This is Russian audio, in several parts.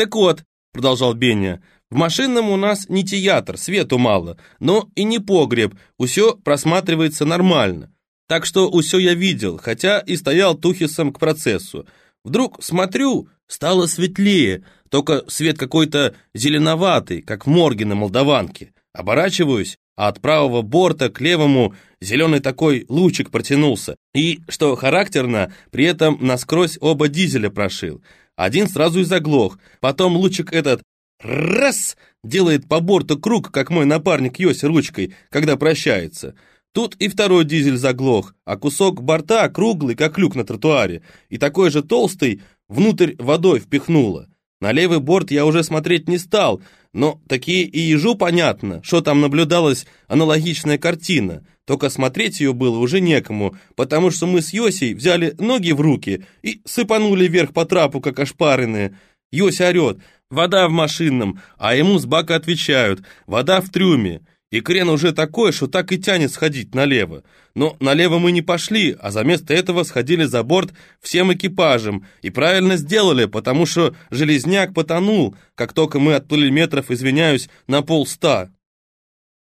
«Так вот», — продолжал Беня, «в машинном у нас не театр, свету мало, но и не погреб, усё просматривается нормально. Так что усё я видел, хотя и стоял тухисом к процессу. Вдруг смотрю, стало светлее, только свет какой-то зеленоватый, как в морге на Молдаванке. Оборачиваюсь, а от правого борта к левому зеленый такой лучик протянулся. И, что характерно, при этом насквозь оба дизеля прошил. Один сразу и заглох. Потом лучик этот раз делает по борту круг, как мой напарник Йоси ручкой, когда прощается. Тут и второй дизель заглох, а кусок борта круглый, как люк на тротуаре, и такой же толстый внутрь водой впихнуло. На левый борт я уже смотреть не стал, но такие и ежу понятно, что там наблюдалась аналогичная картина, только смотреть ее было уже некому, потому что мы с Йосей взяли ноги в руки и сыпанули вверх по трапу, как ошпаренные. Йося орет, вода в машинном, а ему с бака отвечают, вода в трюме. И крен уже такой, что так и тянет сходить налево. Но налево мы не пошли, а за место этого сходили за борт всем экипажем. И правильно сделали, потому что железняк потонул, как только мы отплыли метров, извиняюсь, на полста.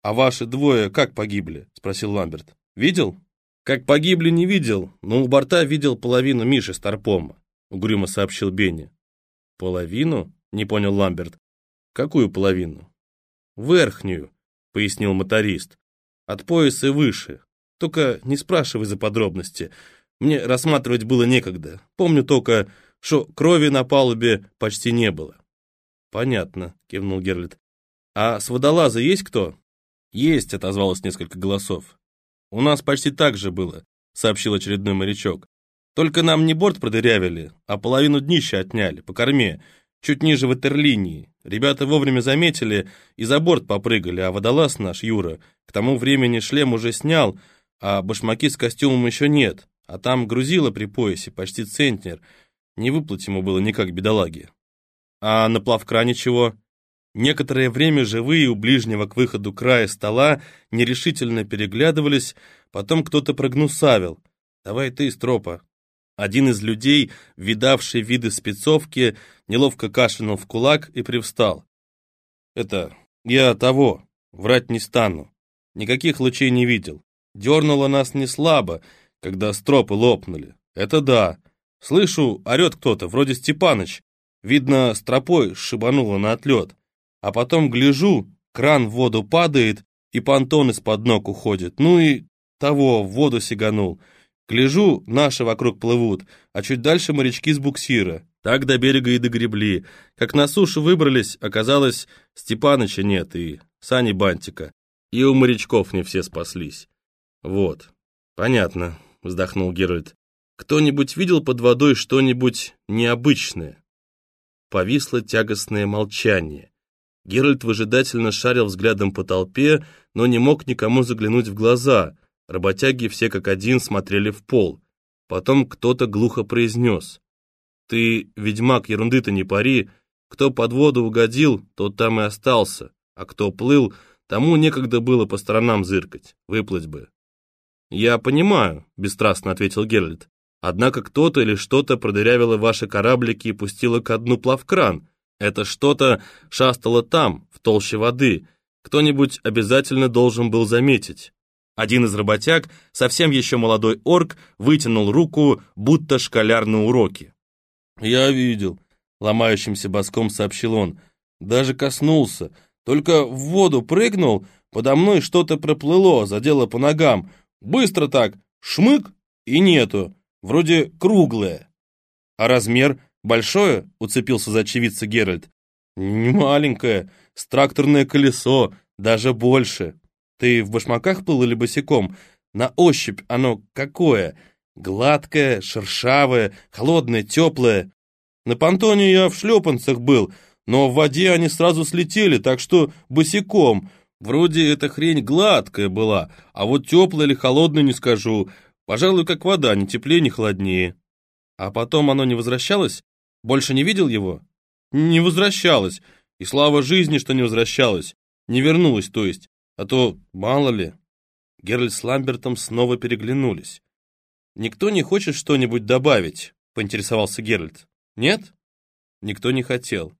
«А ваши двое как погибли?» — спросил Ламберт. «Видел?» «Как погибли, не видел, но у борта видел половину Миши Старпома», — угрюмо сообщил Бенни. «Половину?» — не понял Ламберт. «Какую половину?» «Верхнюю», пояснил моторист. «От пояса выше. Только не спрашивай за подробности. Мне рассматривать было некогда. Помню только, что крови на палубе почти не было». «Понятно», — кивнул Герлит. «А с водолаза есть кто?» «Есть», — отозвалось несколько голосов. «У нас почти так же было», — сообщил очередной морячок. «Только нам не борт продырявили, а половину днища отняли, по корме, чуть ниже ватерлинии. Ребята вовремя заметили и за борт попрыгали, а водолаз наш, Юра, к тому времени шлем уже снял, а башмаки с костюмом еще нет, а там грузило при поясе, почти центнер. Не выплыть ему было никак бедолаги. А на плавкране чего? Некоторое время живые у ближнего к выходу края стола нерешительно переглядывались, потом кто-то прогнусавил. «Давай ты, стропа, один из людей, видавший виды спецовки, неловко кашлянул в кулак и привстал. «Это я того, врать не стану. Никаких лучей не видел. Дернуло нас не слабо, когда стропы лопнули. Это да. Слышу, орет кто-то, вроде Степаныч. Видно, стропой шибануло на отлет. А потом гляжу, кран в воду падает, и понтон из-под ног уходит. Ну и того, в воду сиганул. Гляжу, наши вокруг плывут, а чуть дальше морячки с буксира. Так до берега и догребли. Как на сушу выбрались, оказалось, Степаныча нет и Сани Бантика. И у морячков не все спаслись. Вот. Понятно, вздохнул Геральт. Кто-нибудь видел под водой что-нибудь необычное? Повисло тягостное молчание. Геральт выжидательно шарил взглядом по толпе, но не мог никому заглянуть в глаза — Работяги все как один смотрели в пол. Потом кто-то глухо произнес. «Ты, ведьмак, ерунды-то не пари. Кто под воду угодил, тот там и остался. А кто плыл, тому некогда было по сторонам зыркать. Выплыть бы». «Я понимаю», — бесстрастно ответил Геральт. «Однако кто-то или что-то продырявило ваши кораблики и пустило ко дну плавкран. Это что-то шастало там, в толще воды. Кто-нибудь обязательно должен был заметить. Один из работяг, совсем еще молодой орк, вытянул руку, будто школяр на уроке. «Я видел», — ломающимся боском сообщил он. «Даже коснулся. Только в воду прыгнул, подо мной что-то проплыло, задело по ногам. Быстро так, шмык, и нету. Вроде круглое». «А размер большое?» — уцепился за очевидца Геральт. «Не маленькое, с тракторное колесо, даже больше». Ты в башмаках плыл или босиком? На ощупь оно какое? Гладкое, шершавое, холодное, теплое. На понтоне я в шлепанцах был, но в воде они сразу слетели, так что босиком. Вроде эта хрень гладкая была, а вот теплая или холодная не скажу. Пожалуй, как вода, ни теплее, ни холоднее. А потом оно не возвращалось? Больше не видел его? Не возвращалось. И слава жизни, что не возвращалось. Не вернулось, то есть. А то, мало ли...» Геральт с Ламбертом снова переглянулись. «Никто не хочет что-нибудь добавить?» — поинтересовался Геральт. «Нет?» Никто не хотел.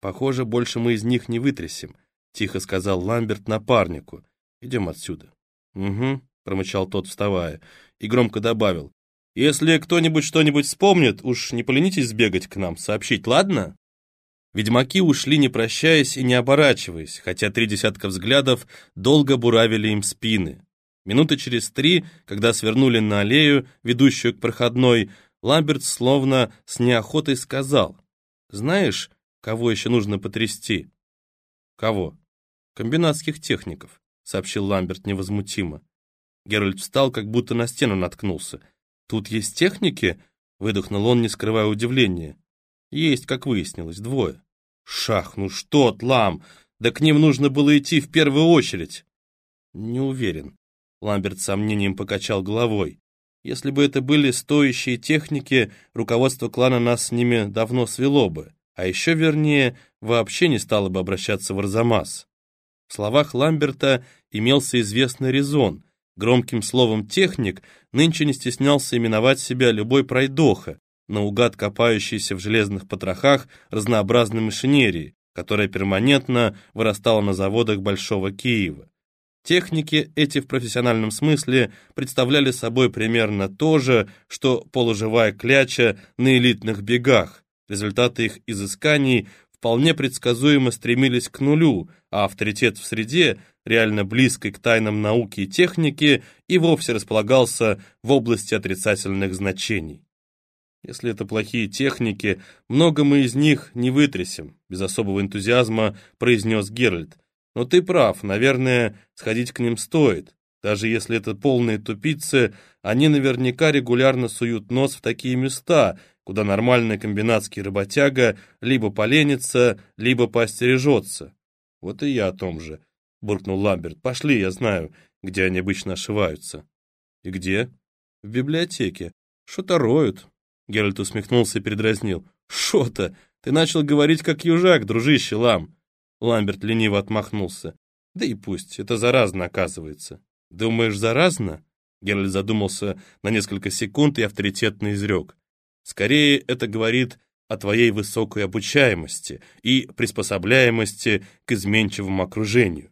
Похоже, больше мы из них не вытрясем, тихо сказал Ламберт напарнику. Идем отсюда. Угу, промычал тот, вставая, и громко добавил. Если кто-нибудь что-нибудь вспомнит, уж не поленитесь сбегать к нам, сообщить, ладно? Ведьмаки ушли, не прощаясь и не оборачиваясь, хотя три десятка взглядов долго буравили им спины. Минуты через три, когда свернули на аллею, ведущую к проходной, Ламберт словно с неохотой сказал, «Знаешь, кого еще нужно потрясти?» «Кого?» «Комбинатских техников», — сообщил Ламберт невозмутимо. Геральт встал, как будто на стену наткнулся. «Тут есть техники?» — выдохнул он, не скрывая удивления. «Есть, как выяснилось, двое». «Шах, ну что, Тлам, да к ним нужно было идти в первую очередь». «Не уверен», — Ламберт с сомнением покачал головой. «Если бы это были стоящие техники, руководство клана нас с ними давно свело бы, а еще вернее, вообще не стало бы обращаться в Арзамас». В словах Ламберта имелся известный резон. Громким словом «техник» нынче не стеснялся именовать себя любой пройдоха, наугад копающийся в железных потрохах разнообразной машинерии, которая перманентно вырастала на заводах Большого Киева. Техники эти в профессиональном смысле представляли собой примерно то же, что полуживая кляча на элитных бегах. Результаты их изысканий вполне предсказуемо стремились к нулю, а авторитет в среде, реально близкой к тайнам науки и техники, и вовсе располагался в области отрицательных значений. Если это плохие техники, много мы из них не вытрясем, без особого энтузиазма произнес Геральт. Но ты прав, наверное, сходить к ним стоит. Даже если это полные тупицы, они наверняка регулярно суют нос в такие места, куда нормальный комбинатский работяга либо поленится, либо поостережется. Вот и я о том же, буркнул Ламберт. Пошли, я знаю, где они обычно ошиваются. И где? В библиотеке. Что-то роют, Геральт усмехнулся и передразнил. «Шо-то? Ты начал говорить как южак, дружище Лам!» Ламберт лениво отмахнулся. «Да и пусть, это заразно оказывается». «Думаешь, заразно?» Геральт задумался на несколько секунд и авторитетно изрек. «Скорее, это говорит о твоей высокой обучаемости и приспособляемости к изменчивому окружению.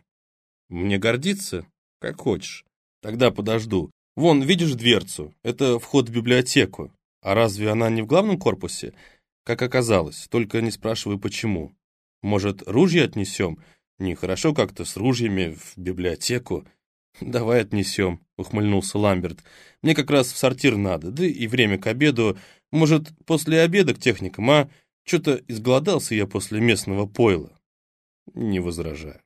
Мне гордиться? Как хочешь. Тогда подожду. Вон, видишь дверцу? Это вход в библиотеку. А разве она не в главном корпусе? Как оказалось, только не спрашивай почему. Может, ружья отнесем? Нехорошо как-то с ружьями в библиотеку. Давай отнесем, ухмыльнулся Ламберт. Мне как раз в сортир надо, да и время к обеду. Может, после обеда к техникам, а? Что-то изголодался я после местного пойла. Не возражаю.